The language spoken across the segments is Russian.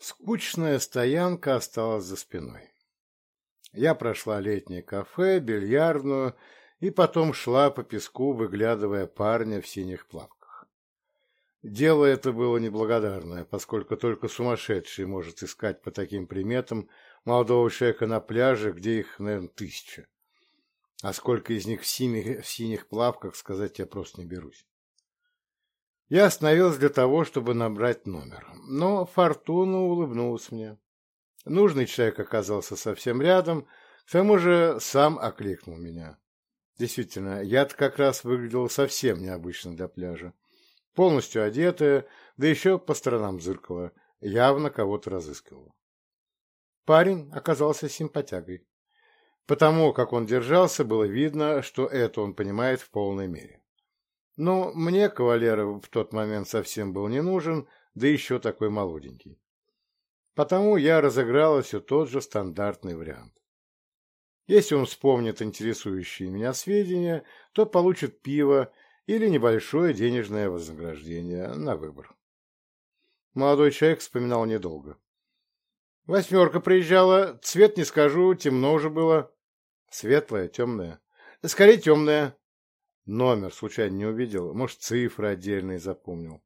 Скучная стоянка осталась за спиной. Я прошла летнее кафе, бильярдную и потом шла по песку, выглядывая парня в синих плавках. Дело это было неблагодарное, поскольку только сумасшедший может искать по таким приметам молодого человека на пляже, где их, наверное, тысяча. А сколько из них в синих, в синих плавках, сказать я просто не берусь. Я остановилась для того, чтобы набрать номер, но Фортуна улыбнулась мне. Нужный человек оказался совсем рядом, к тому же сам окликнул меня. Действительно, я-то как раз выглядел совсем необычно для пляжа. Полностью одетая, да еще по сторонам зыркала, явно кого-то разыскивала. Парень оказался симпатягой. Потому как он держался, было видно, что это он понимает в полной мере. Но мне кавалер в тот момент совсем был не нужен, да еще такой молоденький. Потому я разыграла все тот же стандартный вариант. Если он вспомнит интересующие меня сведения, то получит пиво или небольшое денежное вознаграждение на выбор. Молодой человек вспоминал недолго. Восьмерка приезжала, цвет не скажу, темно уже было. Светлая, темная. Скорее темная. Номер случайно не увидел, может, цифры отдельные запомнил.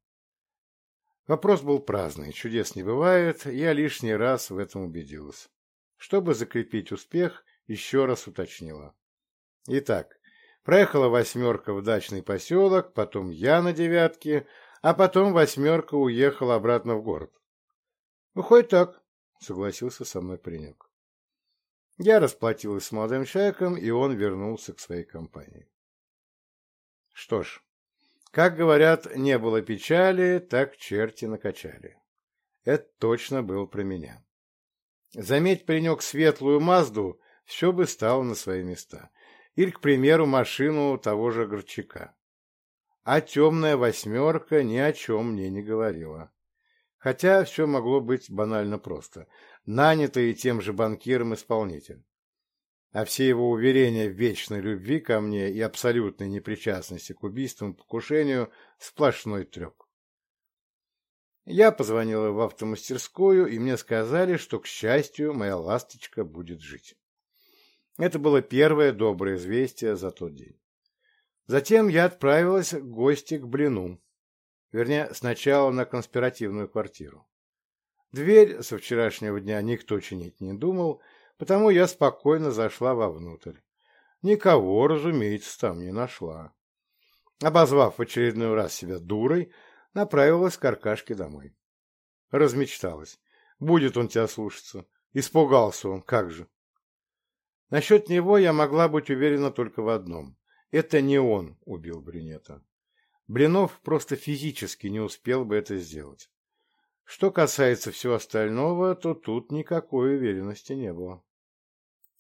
Вопрос был праздный, чудес не бывает, я лишний раз в этом убедилась. Чтобы закрепить успех, еще раз уточнила. Итак, проехала восьмерка в дачный поселок, потом я на девятке, а потом восьмерка уехала обратно в город. Выходит так, согласился со мной паренек. Я расплатилась с молодым человеком, и он вернулся к своей компании. Что ж, как говорят, не было печали, так черти накачали. Это точно был про меня. Заметь, принёк светлую Мазду, все бы стало на свои места. Или, к примеру, машину того же Горчака. А темная восьмерка ни о чем мне не говорила. Хотя все могло быть банально просто. Нанятый тем же банкиром исполнитель. а все его уверения в вечной любви ко мне и абсолютной непричастности к убийствам и покушению – сплошной треп. Я позвонила в автомастерскую, и мне сказали, что, к счастью, моя ласточка будет жить. Это было первое доброе известие за тот день. Затем я отправилась в гости к Блину. Вернее, сначала на конспиративную квартиру. Дверь со вчерашнего дня Потому я спокойно зашла вовнутрь. Никого, разумеется, там не нашла. Обозвав в очередной раз себя дурой, направилась к каркашке домой. Размечталась. Будет он тебя слушаться. Испугался он, как же. Насчет него я могла быть уверена только в одном. Это не он убил Брюнета. Блинов просто физически не успел бы это сделать. Что касается всего остального, то тут никакой уверенности не было.